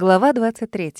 Глава 23.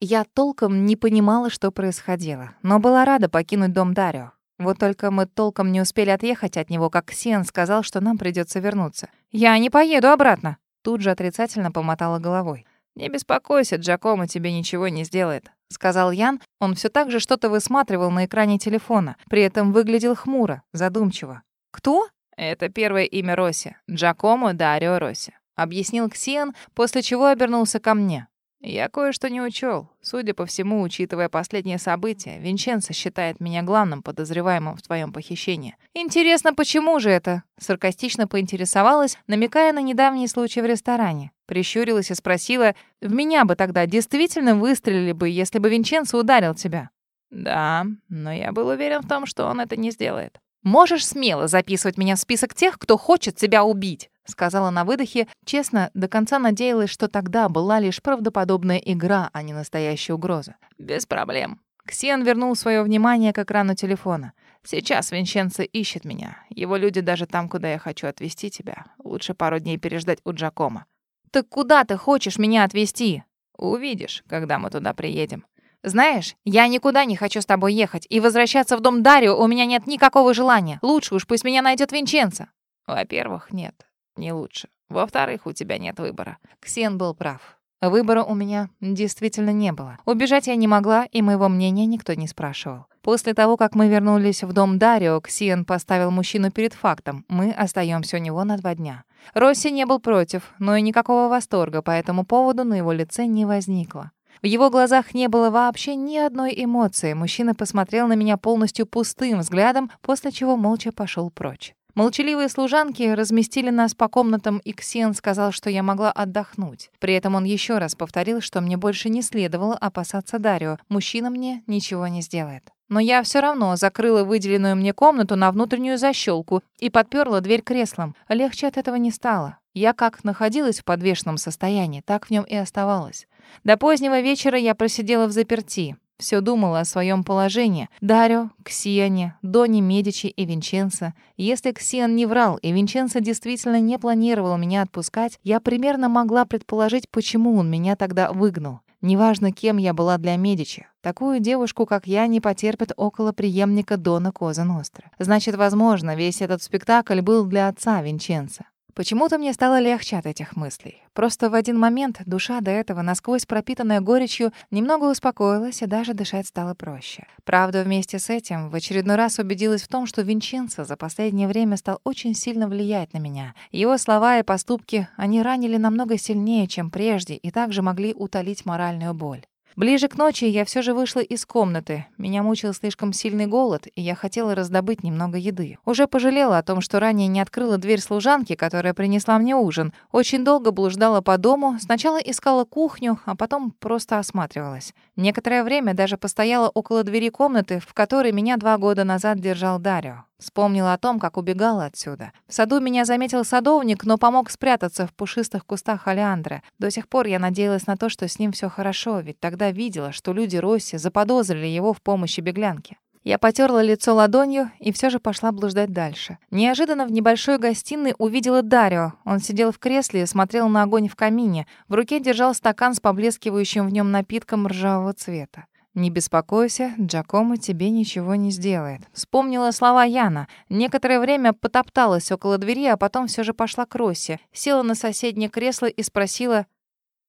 Я толком не понимала, что происходило, но была рада покинуть дом Дарио. Вот только мы толком не успели отъехать от него, как Сиан сказал, что нам придется вернуться. «Я не поеду обратно!» Тут же отрицательно помотала головой. «Не беспокойся, Джакомо тебе ничего не сделает», — сказал Ян. Он все так же что-то высматривал на экране телефона, при этом выглядел хмуро, задумчиво. «Кто?» «Это первое имя Росси. Джакомо Дарио Росси объяснил Ксиан, после чего обернулся ко мне. Я кое-что не учел. Судя по всему, учитывая последние события, Винченцо считает меня главным подозреваемым в твоем похищении. Интересно, почему же это? Саркастично поинтересовалась, намекая на недавний случай в ресторане. Прищурилась и спросила, в меня бы тогда действительно выстрелили бы, если бы Винченцо ударил тебя? Да, но я был уверен в том, что он это не сделает. Можешь смело записывать меня в список тех, кто хочет тебя убить сказала на выдохе. Честно, до конца надеялась, что тогда была лишь правдоподобная игра, а не настоящая угроза. Без проблем. Ксен вернул свое внимание к экрану телефона. Сейчас Винченцо ищет меня. Его люди даже там, куда я хочу отвезти тебя. Лучше пару дней переждать у Джакома. Так куда ты хочешь меня отвезти? Увидишь, когда мы туда приедем. Знаешь, я никуда не хочу с тобой ехать, и возвращаться в дом Дарио у меня нет никакого желания. Лучше уж пусть меня найдет Винченцо. Во-первых, нет не лучше. Во-вторых, у тебя нет выбора. Ксен был прав. Выбора у меня действительно не было. Убежать я не могла, и моего мнения никто не спрашивал. После того, как мы вернулись в дом Дарио, Ксиен поставил мужчину перед фактом. Мы остаемся у него на два дня. Росси не был против, но и никакого восторга по этому поводу на его лице не возникло. В его глазах не было вообще ни одной эмоции. Мужчина посмотрел на меня полностью пустым взглядом, после чего молча пошел прочь. Молчаливые служанки разместили нас по комнатам, и Ксен сказал, что я могла отдохнуть. При этом он еще раз повторил, что мне больше не следовало опасаться Дарио. Мужчина мне ничего не сделает. Но я все равно закрыла выделенную мне комнату на внутреннюю защелку и подперла дверь креслом. Легче от этого не стало. Я как находилась в подвешенном состоянии, так в нем и оставалась. До позднего вечера я просидела в заперти. Все думала о своем положении. Дарио, Ксиане, Доне Медичи и Винченцо. Если Ксиан не врал, и Винченцо действительно не планировал меня отпускать, я примерно могла предположить, почему он меня тогда выгнал. Неважно, кем я была для Медичи. Такую девушку, как я, не потерпит около преемника Дона Коза Ностра. Значит, возможно, весь этот спектакль был для отца Винченца. Почему-то мне стало легче от этих мыслей. Просто в один момент душа до этого, насквозь пропитанная горечью, немного успокоилась и даже дышать стало проще. Правда, вместе с этим в очередной раз убедилась в том, что Винченцо за последнее время стал очень сильно влиять на меня. Его слова и поступки, они ранили намного сильнее, чем прежде, и также могли утолить моральную боль. Ближе к ночи я все же вышла из комнаты. Меня мучил слишком сильный голод, и я хотела раздобыть немного еды. Уже пожалела о том, что ранее не открыла дверь служанки, которая принесла мне ужин. Очень долго блуждала по дому, сначала искала кухню, а потом просто осматривалась. Некоторое время даже постояла около двери комнаты, в которой меня два года назад держал Дарио. Вспомнила о том, как убегала отсюда. В саду меня заметил садовник, но помог спрятаться в пушистых кустах олеандра. До сих пор я надеялась на то, что с ним все хорошо, ведь тогда видела, что люди Росси заподозрили его в помощи беглянке. Я потерла лицо ладонью и все же пошла блуждать дальше. Неожиданно в небольшой гостиной увидела Дарио. Он сидел в кресле и смотрел на огонь в камине. В руке держал стакан с поблескивающим в нем напитком ржавого цвета. «Не беспокойся, Джакомо тебе ничего не сделает». Вспомнила слова Яна. Некоторое время потопталась около двери, а потом все же пошла к Росси. Села на соседнее кресло и спросила,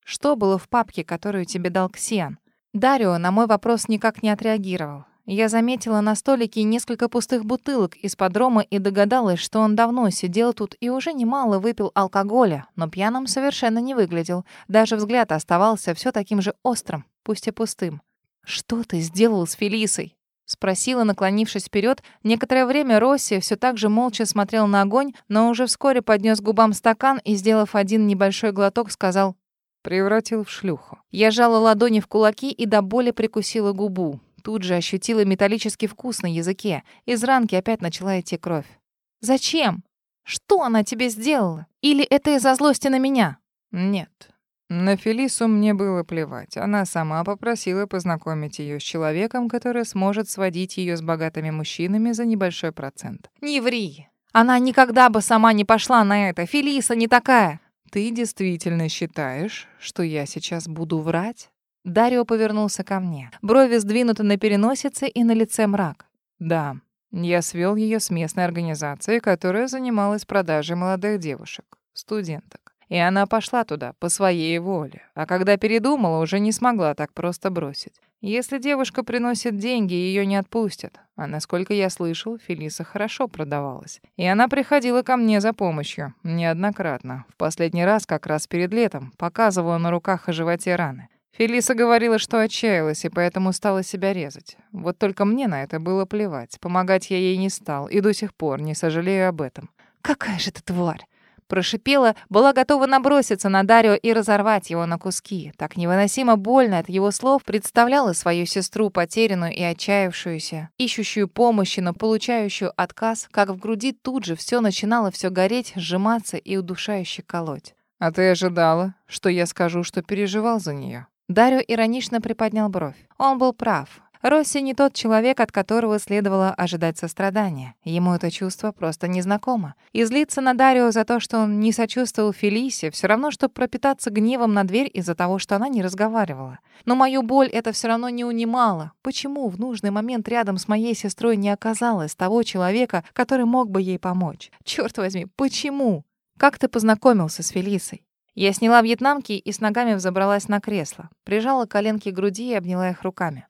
«Что было в папке, которую тебе дал Ксиан?» Дарио на мой вопрос никак не отреагировал. Я заметила на столике несколько пустых бутылок из-под рома и догадалась, что он давно сидел тут и уже немало выпил алкоголя, но пьяным совершенно не выглядел. Даже взгляд оставался все таким же острым, пусть и пустым. «Что ты сделал с Фелисой?» — спросила, наклонившись вперед. Некоторое время Росси все так же молча смотрел на огонь, но уже вскоре поднес губам стакан и, сделав один небольшой глоток, сказал «Превратил в шлюху». Я жала ладони в кулаки и до боли прикусила губу. Тут же ощутила металлический вкус на языке. Из ранки опять начала идти кровь. «Зачем? Что она тебе сделала? Или это из-за злости на меня?» «Нет, на Фелису мне было плевать. Она сама попросила познакомить ее с человеком, который сможет сводить ее с богатыми мужчинами за небольшой процент. «Не ври! Она никогда бы сама не пошла на это. Фелиса не такая!» Ты действительно считаешь, что я сейчас буду врать? Дарио повернулся ко мне. Брови сдвинуты на переносице и на лице мрак. Да, я свел ее с местной организацией, которая занималась продажей молодых девушек, студенток. И она пошла туда по своей воле. А когда передумала, уже не смогла так просто бросить. Если девушка приносит деньги, ее не отпустят. А насколько я слышал, Фелиса хорошо продавалась. И она приходила ко мне за помощью. Неоднократно. В последний раз, как раз перед летом, показывала на руках и животе раны. Фелиса говорила, что отчаялась и поэтому стала себя резать. Вот только мне на это было плевать. Помогать я ей не стал и до сих пор не сожалею об этом. «Какая же ты тварь!» Прошипела, была готова наброситься на Дарио и разорвать его на куски. Так невыносимо больно от его слов представляла свою сестру потерянную и отчаявшуюся, ищущую помощи, но получающую отказ, как в груди тут же все начинало все гореть, сжиматься и удушающе колоть. «А ты ожидала, что я скажу, что переживал за нее? Дарио иронично приподнял бровь. Он был прав. Росси не тот человек, от которого следовало ожидать сострадания. Ему это чувство просто незнакомо. И злиться на Дарио за то, что он не сочувствовал Фелисе, все равно, что пропитаться гневом на дверь из-за того, что она не разговаривала. Но мою боль это все равно не унимало. Почему в нужный момент рядом с моей сестрой не оказалось того человека, который мог бы ей помочь? Черт возьми, почему? Как ты познакомился с Фелисой? Я сняла вьетнамки и с ногами взобралась на кресло, прижала коленки к груди и обняла их руками.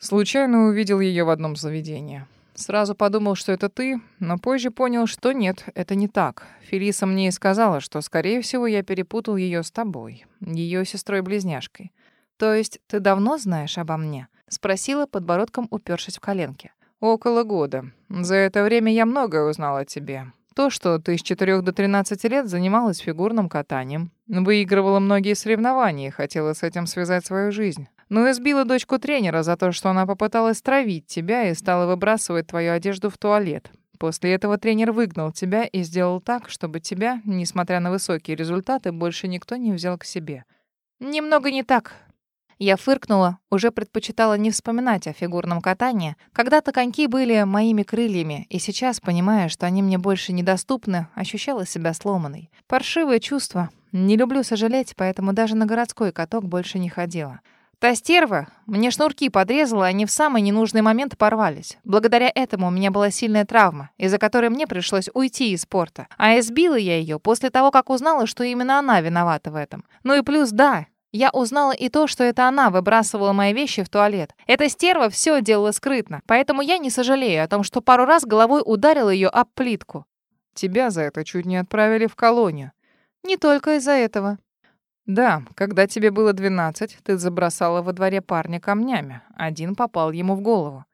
Случайно увидел ее в одном заведении. Сразу подумал, что это ты, но позже понял, что нет, это не так. Фелиса мне и сказала, что, скорее всего, я перепутал ее с тобой, ее сестрой-близняшкой. То есть ты давно знаешь обо мне? Спросила, подбородком упершись в коленки. Около года. За это время я многое узнал о тебе. То, что ты с 4 до 13 лет занималась фигурным катанием, выигрывала многие соревнования и хотела с этим связать свою жизнь но избила дочку тренера за то, что она попыталась травить тебя и стала выбрасывать твою одежду в туалет. После этого тренер выгнал тебя и сделал так, чтобы тебя, несмотря на высокие результаты, больше никто не взял к себе. Немного не так. Я фыркнула, уже предпочитала не вспоминать о фигурном катании. Когда-то коньки были моими крыльями, и сейчас, понимая, что они мне больше недоступны, ощущала себя сломанной. Паршивое чувство. Не люблю сожалеть, поэтому даже на городской каток больше не ходила. Та стерва мне шнурки подрезала, они в самый ненужный момент порвались. Благодаря этому у меня была сильная травма, из-за которой мне пришлось уйти из спорта. А избила я ее после того, как узнала, что именно она виновата в этом. Ну и плюс, да, я узнала и то, что это она выбрасывала мои вещи в туалет. Эта стерва все делала скрытно, поэтому я не сожалею о том, что пару раз головой ударила ее об плитку. Тебя за это чуть не отправили в колонию. Не только из-за этого. Да, когда тебе было 12, ты забросала во дворе парня камнями. Один попал ему в голову.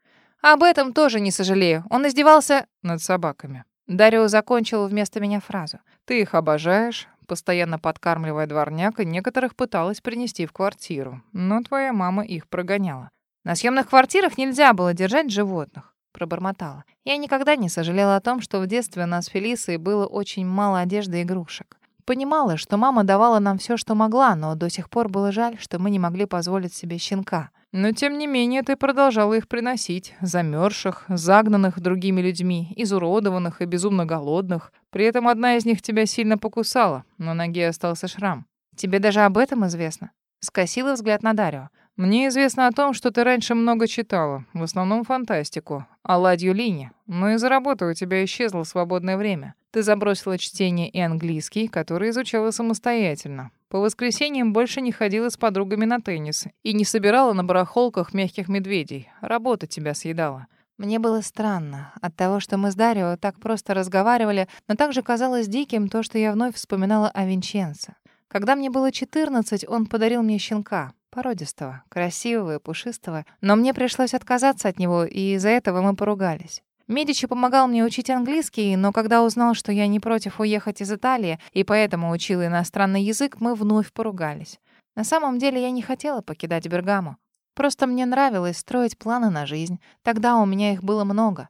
Об этом тоже не сожалею. Он издевался над собаками. Дарио закончил вместо меня фразу. Ты их обожаешь, постоянно подкармливая дворняк, и некоторых пыталась принести в квартиру. Но твоя мама их прогоняла. На съемных квартирах нельзя было держать животных пробормотала. Я никогда не сожалела о том, что в детстве у нас с Фелисой было очень мало одежды и игрушек. Понимала, что мама давала нам все, что могла, но до сих пор было жаль, что мы не могли позволить себе щенка. Но тем не менее ты продолжала их приносить, замерзших, загнанных другими людьми, изуродованных и безумно голодных. При этом одна из них тебя сильно покусала, на ноге остался шрам. Тебе даже об этом известно? Скосила взгляд на Дарио. Мне известно о том, что ты раньше много читала, в основном фантастику, о Ладью Лине, но из-за работы у тебя исчезло свободное время. Ты забросила чтение и английский, который изучала самостоятельно. По воскресеньям больше не ходила с подругами на теннис и не собирала на барахолках мягких медведей. Работа тебя съедала. Мне было странно от того, что мы с Дарио так просто разговаривали, но также казалось диким то, что я вновь вспоминала о Винченце. Когда мне было 14, он подарил мне щенка породистого, красивого и пушистого, но мне пришлось отказаться от него, и из-за этого мы поругались. Медичи помогал мне учить английский, но когда узнал, что я не против уехать из Италии и поэтому учила иностранный язык, мы вновь поругались. На самом деле я не хотела покидать Бергамо. Просто мне нравилось строить планы на жизнь. Тогда у меня их было много.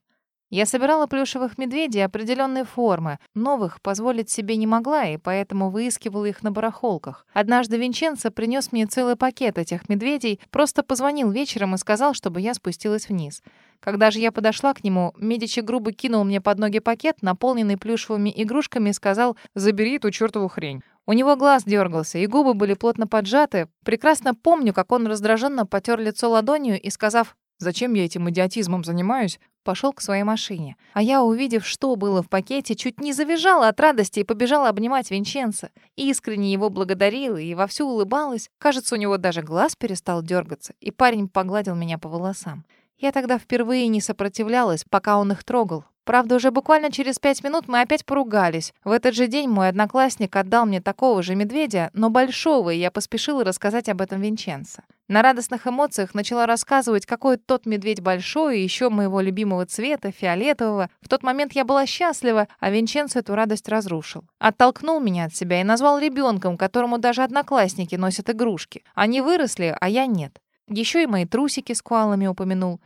Я собирала плюшевых медведей определенной формы. Новых позволить себе не могла, и поэтому выискивала их на барахолках. Однажды Винченцо принес мне целый пакет этих медведей, просто позвонил вечером и сказал, чтобы я спустилась вниз. Когда же я подошла к нему, Медичи грубо кинул мне под ноги пакет, наполненный плюшевыми игрушками, и сказал «забери эту чертову хрень». У него глаз дергался, и губы были плотно поджаты. Прекрасно помню, как он раздраженно потер лицо ладонью и, сказав «Зачем я этим идиотизмом занимаюсь?», пошел к своей машине. А я, увидев, что было в пакете, чуть не завизжала от радости и побежала обнимать Винченца. Искренне его благодарила и вовсю улыбалась. Кажется, у него даже глаз перестал дергаться, и парень погладил меня по волосам. Я тогда впервые не сопротивлялась, пока он их трогал. Правда, уже буквально через пять минут мы опять поругались. В этот же день мой одноклассник отдал мне такого же медведя, но большого, и я поспешила рассказать об этом Винченцо. На радостных эмоциях начала рассказывать, какой тот медведь большой, и еще моего любимого цвета, фиолетового. В тот момент я была счастлива, а Винченцо эту радость разрушил. Оттолкнул меня от себя и назвал ребенком, которому даже одноклассники носят игрушки. Они выросли, а я нет. Еще и мои трусики с куалами упомянул.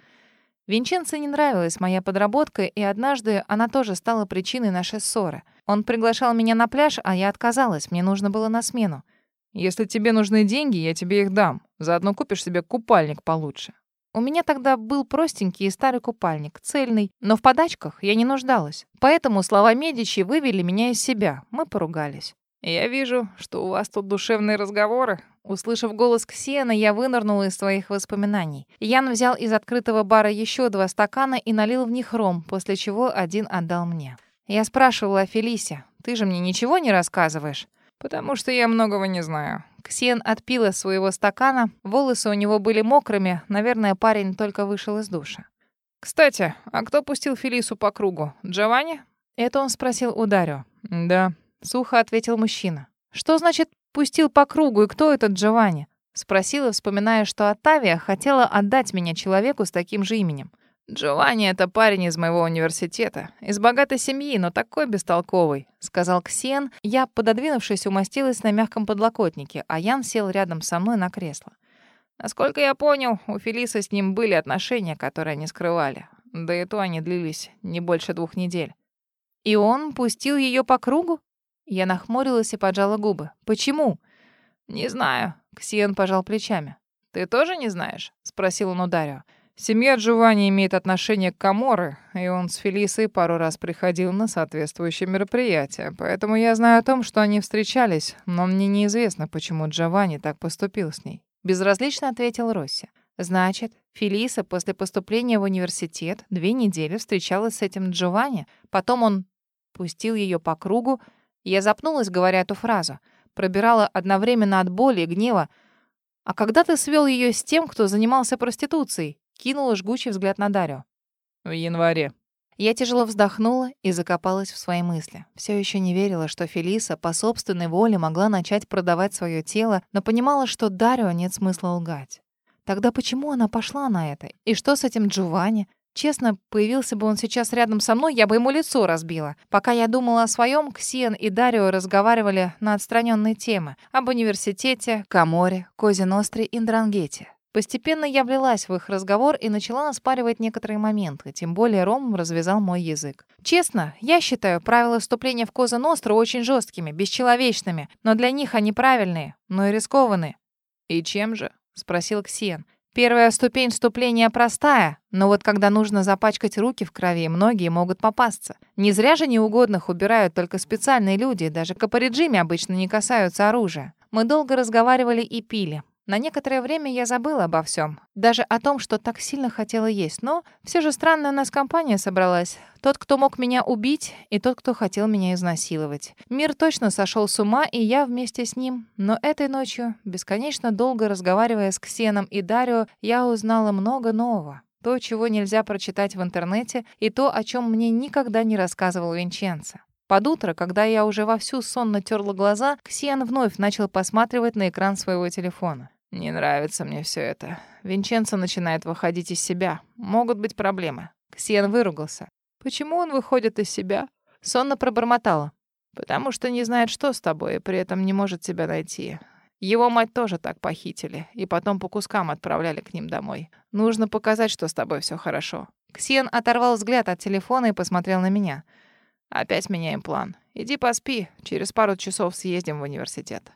Винченцо не нравилась моя подработка, и однажды она тоже стала причиной нашей ссоры. Он приглашал меня на пляж, а я отказалась, мне нужно было на смену. «Если тебе нужны деньги, я тебе их дам. Заодно купишь себе купальник получше». У меня тогда был простенький и старый купальник, цельный, но в подачках я не нуждалась. Поэтому слова Медичи вывели меня из себя. Мы поругались. «Я вижу, что у вас тут душевные разговоры». Услышав голос Ксена, я вынырнула из своих воспоминаний. Ян взял из открытого бара еще два стакана и налил в них ром, после чего один отдал мне. Я спрашивала о Фелисе. «Ты же мне ничего не рассказываешь?» «Потому что я многого не знаю». Ксен отпил из своего стакана. Волосы у него были мокрыми. Наверное, парень только вышел из душа. «Кстати, а кто пустил Фелису по кругу? Джованни?» Это он спросил у Дарио. «Да». Сухо ответил мужчина. «Что значит пустил по кругу, и кто этот Джованни?» Спросила, вспоминая, что Оттавия хотела отдать меня человеку с таким же именем. «Джованни — это парень из моего университета. Из богатой семьи, но такой бестолковый», — сказал Ксен. Я, пододвинувшись, умостилась на мягком подлокотнике, а Ян сел рядом со мной на кресло. Насколько я понял, у Фелисы с ним были отношения, которые они скрывали. Да и то они длились не больше двух недель. «И он пустил ее по кругу?» Я нахмурилась и поджала губы. «Почему?» «Не знаю», — Ксиен пожал плечами. «Ты тоже не знаешь?» — спросил он у Дарио. Семья Джованни имеет отношение к Каморы, и он с Фелисой пару раз приходил на соответствующие мероприятия, поэтому я знаю о том, что они встречались, но мне неизвестно, почему Джованни так поступил с ней. Безразлично ответил Росси. Значит, Фелиса после поступления в университет две недели встречалась с этим Джованни, потом он пустил ее по кругу, я запнулась, говоря эту фразу. Пробирала одновременно от боли и гнева. «А когда ты свел ее с тем, кто занимался проституцией?» Кинула жгучий взгляд на Дарью. «В январе». Я тяжело вздохнула и закопалась в свои мысли. Все еще не верила, что Фелиса по собственной воле могла начать продавать свое тело, но понимала, что Дарью нет смысла лгать. Тогда почему она пошла на это? И что с этим Джованни? Честно, появился бы он сейчас рядом со мной, я бы ему лицо разбила. Пока я думала о своем, Ксен и Дарио разговаривали на отстраненные темы. Об университете, Каморе, Козе Ностре и Ндрангете. Постепенно я влилась в их разговор и начала оспаривать некоторые моменты, тем более Ром развязал мой язык. Честно, я считаю правила вступления в Коза Ностру очень жесткими, бесчеловечными, но для них они правильные, но и рискованные. «И чем же?» — спросил Ксен. Первая ступень вступления простая, но вот когда нужно запачкать руки в крови, многие могут попасться. Не зря же неугодных убирают только специальные люди, даже капориджими обычно не касаются оружия. Мы долго разговаривали и пили. На некоторое время я забыла обо всем, даже о том, что так сильно хотела есть. Но все же странная у нас компания собралась. Тот, кто мог меня убить, и тот, кто хотел меня изнасиловать. Мир точно сошел с ума, и я вместе с ним. Но этой ночью, бесконечно долго разговаривая с Ксеном и Дарио, я узнала много нового. То, чего нельзя прочитать в интернете, и то, о чем мне никогда не рассказывал Винченцо. Под утро, когда я уже вовсю сонно терла глаза, Ксен вновь начал посматривать на экран своего телефона. Не нравится мне все это. Винченцо начинает выходить из себя. Могут быть проблемы. Ксен выругался. Почему он выходит из себя? Сонно пробормотала. Потому что не знает, что с тобой, и при этом не может тебя найти. Его мать тоже так похитили, и потом по кускам отправляли к ним домой. Нужно показать, что с тобой все хорошо. Ксен оторвал взгляд от телефона и посмотрел на меня. Опять меняем план. Иди поспи, через пару часов съездим в университет.